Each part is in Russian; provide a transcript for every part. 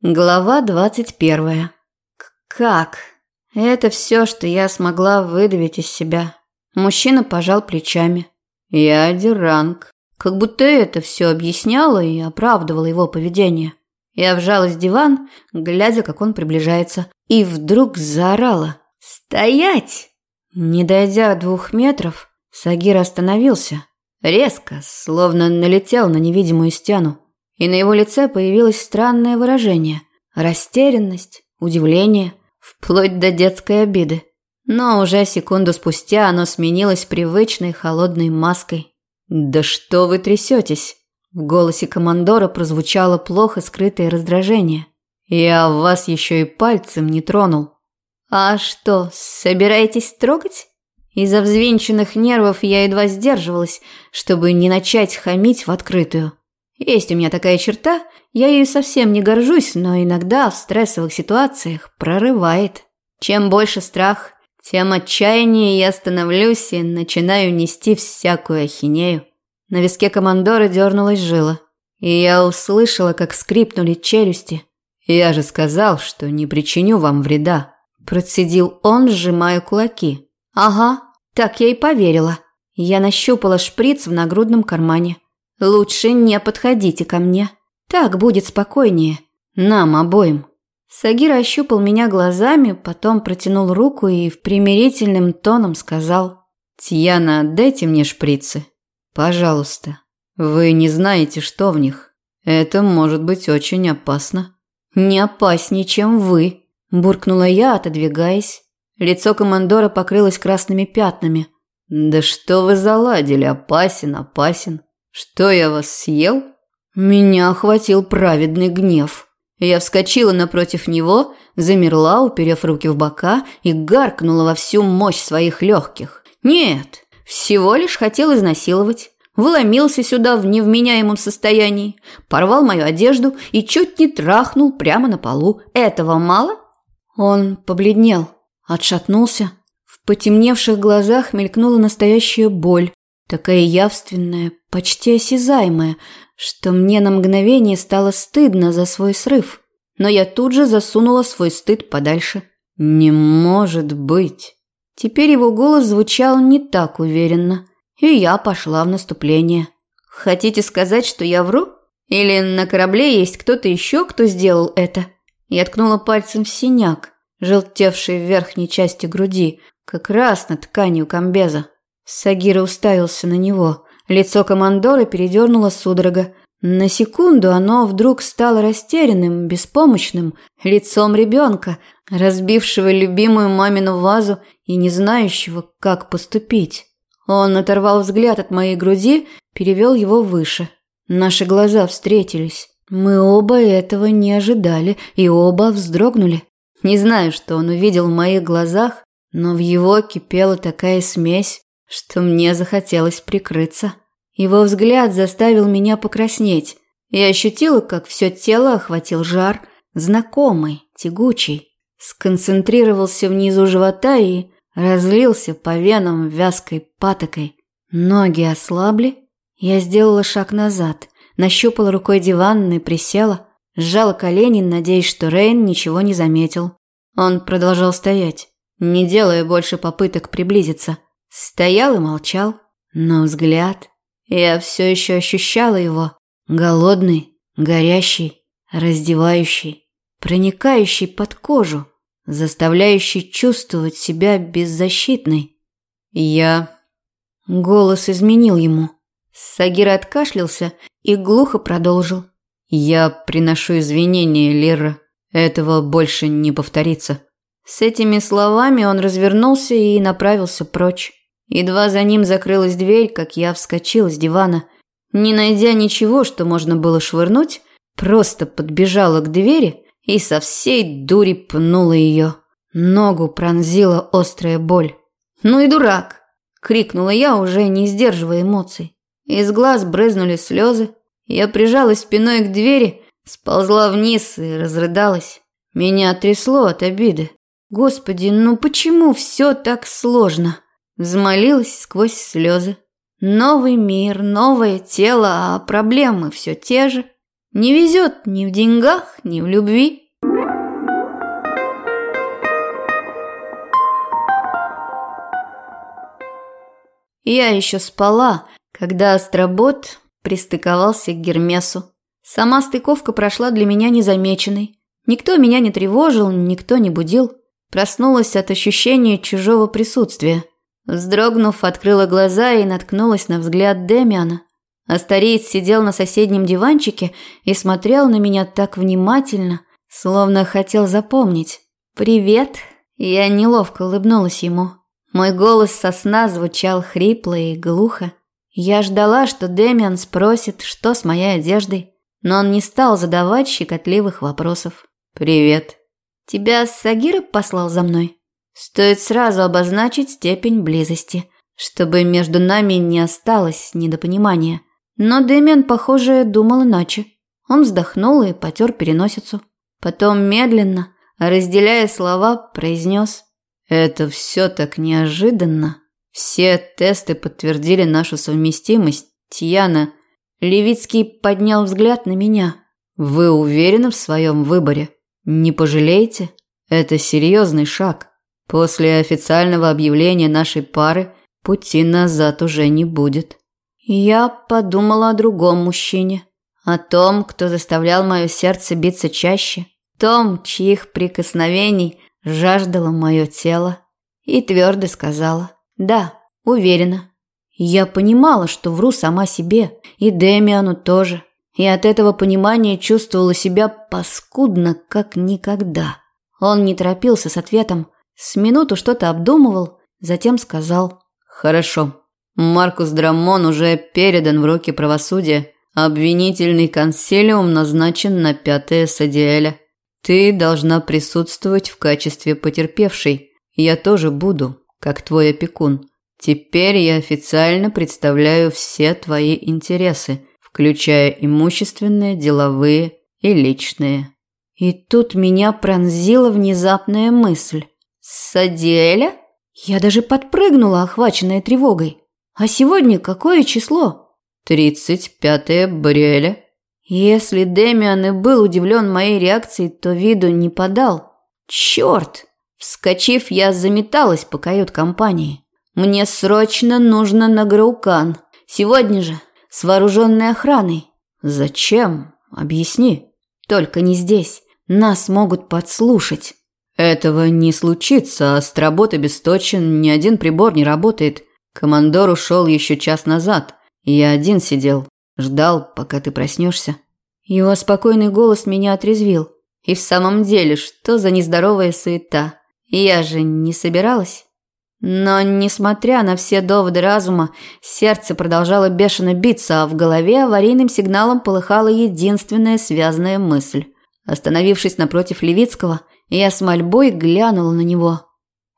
Глава двадцать первая. Как? Это все, что я смогла выдавить из себя. Мужчина пожал плечами. Я деранг. Как будто это все объясняло и оправдывало его поведение. Я вжалась в диван, глядя, как он приближается, и вдруг заорала. «Стоять!» Не дойдя двух метров, Сагир остановился. Резко, словно налетел на невидимую стену и на его лице появилось странное выражение – растерянность, удивление, вплоть до детской обиды. Но уже секунду спустя оно сменилось привычной холодной маской. «Да что вы трясетесь?» В голосе командора прозвучало плохо скрытое раздражение. «Я вас еще и пальцем не тронул». «А что, собираетесь трогать?» Из-за взвинченных нервов я едва сдерживалась, чтобы не начать хамить в открытую. Есть у меня такая черта, я ею совсем не горжусь, но иногда в стрессовых ситуациях прорывает. Чем больше страх, тем отчаяннее я становлюсь и начинаю нести всякую ахинею. На виске командора дернулась жила, и я услышала, как скрипнули челюсти. «Я же сказал, что не причиню вам вреда», – процедил он, сжимая кулаки. «Ага, так я и поверила». Я нащупала шприц в нагрудном кармане – Лучше не подходите ко мне. Так будет спокойнее. Нам обоим. Сагир ощупал меня глазами, потом протянул руку и в примирительным тоном сказал. «Тьяна, дайте мне шприцы. Пожалуйста. Вы не знаете, что в них. Это может быть очень опасно». «Не опаснее, чем вы», – буркнула я, отодвигаясь. Лицо командора покрылось красными пятнами. «Да что вы заладили? Опасен, опасен. «Что я вас съел?» Меня охватил праведный гнев. Я вскочила напротив него, замерла, уперев руки в бока и гаркнула во всю мощь своих легких. «Нет, всего лишь хотел изнасиловать». Вломился сюда в невменяемом состоянии, порвал мою одежду и чуть не трахнул прямо на полу. Этого мало? Он побледнел, отшатнулся. В потемневших глазах мелькнула настоящая боль, такая явственная, почти осязаемая, что мне на мгновение стало стыдно за свой срыв. Но я тут же засунула свой стыд подальше. «Не может быть!» Теперь его голос звучал не так уверенно, и я пошла в наступление. «Хотите сказать, что я вру? Или на корабле есть кто-то еще, кто сделал это?» Я ткнула пальцем в синяк, желтевший в верхней части груди, как раз над тканью комбеза. Сагира уставился на него. Лицо командора передернуло судорога. На секунду оно вдруг стало растерянным, беспомощным, лицом ребенка, разбившего любимую мамину вазу и не знающего, как поступить. Он оторвал взгляд от моей груди, перевел его выше. Наши глаза встретились. Мы оба этого не ожидали и оба вздрогнули. Не знаю, что он увидел в моих глазах, но в его кипела такая смесь, что мне захотелось прикрыться. Его взгляд заставил меня покраснеть. Я ощутила, как все тело охватил жар, знакомый, тягучий. Сконцентрировался внизу живота и разлился по венам вязкой патокой. Ноги ослабли. Я сделала шаг назад, нащупала рукой диван и присела, сжала колени, надеясь, что Рейн ничего не заметил. Он продолжал стоять, не делая больше попыток приблизиться. Стоял и молчал, но взгляд... Я все еще ощущала его. Голодный, горящий, раздевающий, проникающий под кожу, заставляющий чувствовать себя беззащитной. Я... Голос изменил ему. Сагир откашлялся и глухо продолжил. «Я приношу извинения, Лера. Этого больше не повторится». С этими словами он развернулся и направился прочь. Едва за ним закрылась дверь, как я вскочила с дивана. Не найдя ничего, что можно было швырнуть, просто подбежала к двери и со всей дури пнула ее. Ногу пронзила острая боль. «Ну и дурак!» – крикнула я, уже не сдерживая эмоций. Из глаз брызнули слезы. Я прижалась спиной к двери, сползла вниз и разрыдалась. Меня трясло от обиды. Господи, ну почему все так сложно? Взмолилась сквозь слезы. Новый мир, новое тело, а проблемы все те же. Не везет ни в деньгах, ни в любви. Я еще спала, когда Астробот пристыковался к Гермесу. Сама стыковка прошла для меня незамеченной. Никто меня не тревожил, никто не будил. Проснулась от ощущения чужого присутствия. Вздрогнув, открыла глаза и наткнулась на взгляд Демиана. А старец сидел на соседнем диванчике и смотрел на меня так внимательно, словно хотел запомнить. «Привет!» Я неловко улыбнулась ему. Мой голос со сна звучал хрипло и глухо. Я ждала, что Дэмиан спросит, что с моей одеждой, но он не стал задавать щекотливых вопросов. «Привет». «Тебя Сагира послал за мной?» Стоит сразу обозначить степень близости, чтобы между нами не осталось недопонимания. Но Дэмиан, похоже, думал иначе. Он вздохнул и потер переносицу. Потом медленно, разделяя слова, произнес это все так неожиданно. Все тесты подтвердили нашу совместимость. Тьяна, Левицкий поднял взгляд на меня. Вы уверены в своем выборе? Не пожалеете? Это серьезный шаг. После официального объявления нашей пары пути назад уже не будет. Я подумала о другом мужчине, о том, кто заставлял мое сердце биться чаще, том, чьих прикосновений жаждало мое тело и твердо сказала «Да, уверена». Я понимала, что вру сама себе, и Демиану тоже, и от этого понимания чувствовала себя паскудно, как никогда. Он не торопился с ответом, с минуту что-то обдумывал, затем сказал «Хорошо, Маркус Драмон уже передан в руки правосудия, обвинительный консилиум назначен на пятое Садиэля». Ты должна присутствовать в качестве потерпевшей. Я тоже буду, как твой опекун. Теперь я официально представляю все твои интересы, включая имущественные, деловые и личные. И тут меня пронзила внезапная мысль. Садиэля? Я даже подпрыгнула, охваченная тревогой. А сегодня какое число? Тридцать пятое Бреля. Если Демиан и был удивлен моей реакцией, то виду не подал. Черт! Вскочив, я заметалась по кают-компании. Мне срочно нужно на Граукан. Сегодня же, с вооруженной охраной. Зачем? Объясни. Только не здесь. Нас могут подслушать. Этого не случится, а с работы бесточен ни один прибор не работает. Командор ушел еще час назад. Я один сидел. Ждал, пока ты проснешься. Его спокойный голос меня отрезвил. И в самом деле, что за нездоровая суета? Я же не собиралась. Но, несмотря на все доводы разума, сердце продолжало бешено биться, а в голове аварийным сигналом полыхала единственная связанная мысль. Остановившись напротив Левицкого, я с мольбой глянула на него.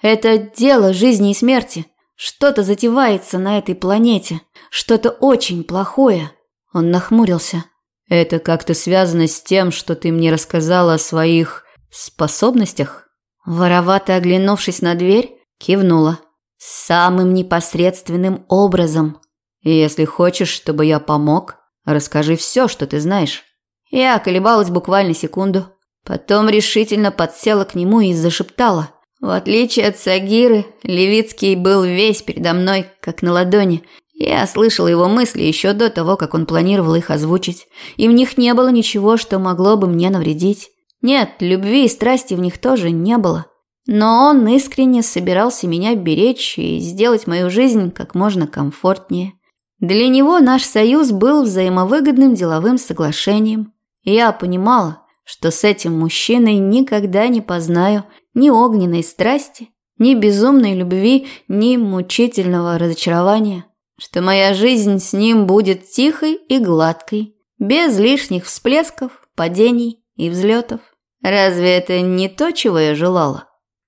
«Это дело жизни и смерти. Что-то затевается на этой планете. Что-то очень плохое. Он нахмурился. Это как-то связано с тем, что ты мне рассказала о своих способностях? Воровато оглянувшись на дверь, кивнула. Самым непосредственным образом. Если хочешь, чтобы я помог, расскажи все, что ты знаешь. Я колебалась буквально секунду, потом решительно подсела к нему и зашептала. В отличие от Сагиры, Левицкий был весь передо мной, как на ладони, я слышала его мысли еще до того, как он планировал их озвучить, и в них не было ничего, что могло бы мне навредить. Нет, любви и страсти в них тоже не было. Но он искренне собирался меня беречь и сделать мою жизнь как можно комфортнее. Для него наш союз был взаимовыгодным деловым соглашением. Я понимала, что с этим мужчиной никогда не познаю ни огненной страсти, ни безумной любви, ни мучительного разочарования что моя жизнь с ним будет тихой и гладкой, без лишних всплесков, падений и взлетов. Разве это не то, чего я желала?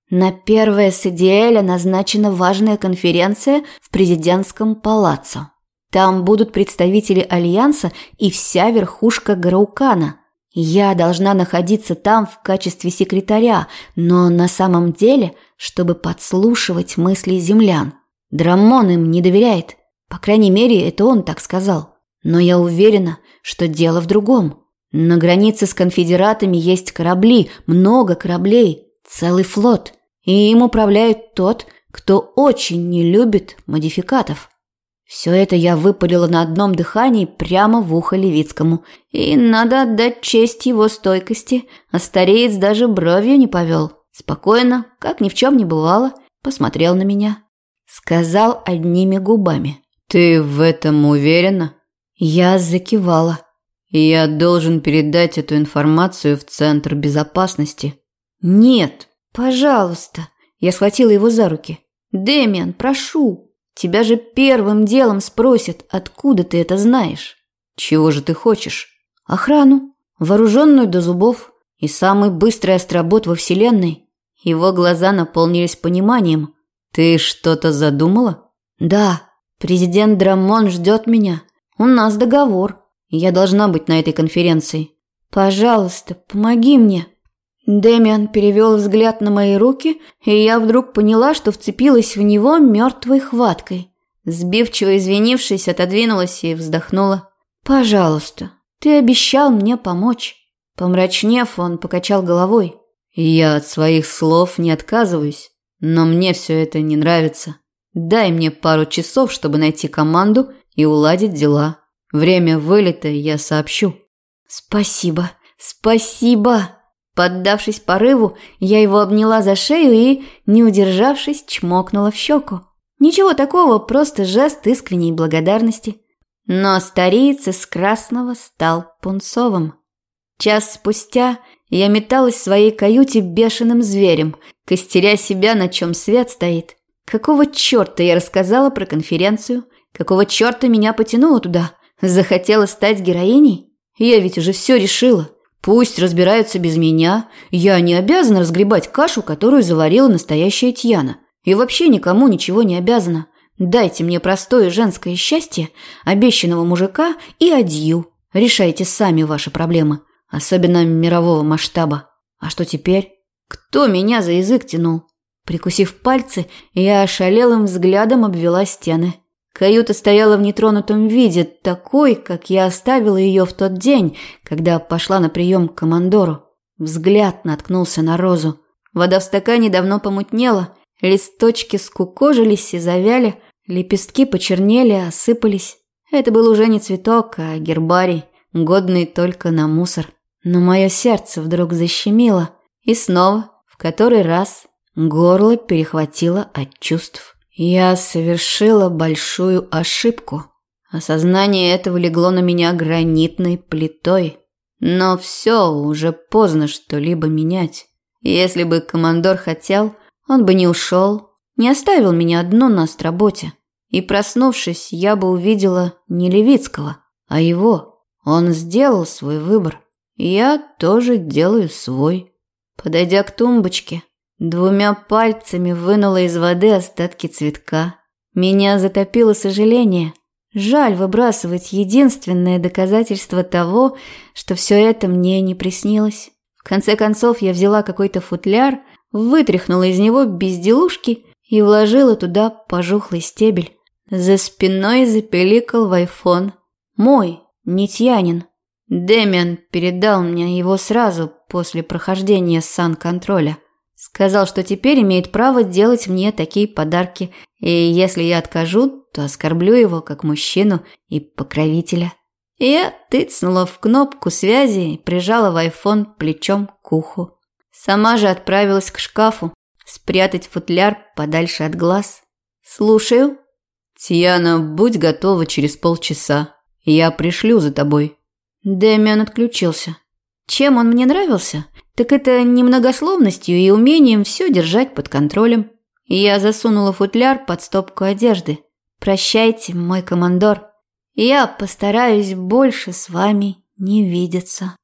На первое с Идиэля назначена важная конференция в президентском палаццо. Там будут представители Альянса и вся верхушка Граукана. Я должна находиться там в качестве секретаря, но на самом деле, чтобы подслушивать мысли землян. Драмон им не доверяет. По крайней мере, это он так сказал. Но я уверена, что дело в другом. На границе с конфедератами есть корабли, много кораблей, целый флот. И им управляет тот, кто очень не любит модификатов. Все это я выпалила на одном дыхании прямо в ухо Левицкому. И надо отдать честь его стойкости, а стареец даже бровью не повел. Спокойно, как ни в чем не бывало, посмотрел на меня. Сказал одними губами. «Ты в этом уверена?» Я закивала. «Я должен передать эту информацию в Центр безопасности». «Нет, пожалуйста». Я схватила его за руки. «Дэмиан, прошу, Тебя же первым делом спросят, откуда ты это знаешь. Чего же ты хочешь? Охрану, вооруженную до зубов и самый быстрый остробот во вселенной. Его глаза наполнились пониманием. Ты что-то задумала? Да, президент Драмон ждет меня. У нас договор. Я должна быть на этой конференции. Пожалуйста, помоги мне. Дэмиан перевел взгляд на мои руки, и я вдруг поняла, что вцепилась в него мертвой хваткой. Сбивчиво извинившись, отодвинулась и вздохнула. «Пожалуйста, ты обещал мне помочь». Помрачнев, он покачал головой. «Я от своих слов не отказываюсь, но мне все это не нравится. Дай мне пару часов, чтобы найти команду и уладить дела. Время вылета я сообщу». «Спасибо, спасибо!» Поддавшись порыву, я его обняла за шею и, не удержавшись, чмокнула в щеку. Ничего такого, просто жест искренней благодарности. Но стариец из красного стал пунцовым. Час спустя я металась в своей каюте бешеным зверем, костеря себя, на чем свет стоит. Какого черта я рассказала про конференцию? Какого черта меня потянуло туда? Захотела стать героиней? Я ведь уже все решила. Пусть разбираются без меня. Я не обязана разгребать кашу, которую заварила настоящая Тьяна. И вообще никому ничего не обязана. Дайте мне простое женское счастье, обещанного мужика и адью. Решайте сами ваши проблемы, особенно мирового масштаба. А что теперь? Кто меня за язык тянул? Прикусив пальцы, я ошалелым взглядом обвела стены. Каюта стояла в нетронутом виде, такой, как я оставила ее в тот день, когда пошла на прием к командору. Взгляд наткнулся на розу. Вода в стакане давно помутнела, листочки скукожились и завяли, лепестки почернели, осыпались. Это был уже не цветок, а гербарий, годный только на мусор. Но мое сердце вдруг защемило, и снова, в который раз, горло перехватило от чувств. Я совершила большую ошибку. Осознание этого легло на меня гранитной плитой. Но все, уже поздно что-либо менять. Если бы командор хотел, он бы не ушел, не оставил меня одну на строботе. И проснувшись, я бы увидела не Левицкого, а его. Он сделал свой выбор. Я тоже делаю свой. Подойдя к тумбочке, Двумя пальцами вынула из воды остатки цветка. Меня затопило сожаление. Жаль выбрасывать единственное доказательство того, что все это мне не приснилось. В конце концов я взяла какой-то футляр, вытряхнула из него безделушки и вложила туда пожухлый стебель. За спиной запеликал в айфон. Мой, Нитьянин. Дэмиан передал мне его сразу после прохождения сан-контроля. Сказал, что теперь имеет право делать мне такие подарки, и если я откажу, то оскорблю его как мужчину и покровителя. Я тыцнула в кнопку связи и прижала в айфон плечом к уху. Сама же отправилась к шкафу, спрятать футляр подальше от глаз. «Слушаю». «Тьяна, будь готова через полчаса. Я пришлю за тобой». Дэмиан отключился. Чем он мне нравился? Так это немногословностью и умением все держать под контролем. Я засунула футляр под стопку одежды. Прощайте, мой командор. Я постараюсь больше с вами не видеться.